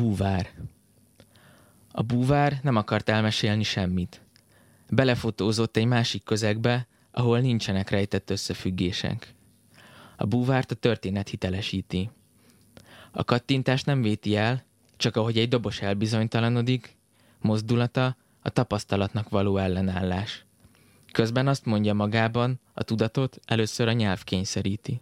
Búvár A búvár nem akart elmesélni semmit. Belefotózott egy másik közegbe, ahol nincsenek rejtett összefüggések. A búvárt a történet hitelesíti. A kattintás nem véti el, csak ahogy egy dobos elbizonytalanodik, mozdulata a tapasztalatnak való ellenállás. Közben azt mondja magában, a tudatot először a nyelv kényszeríti.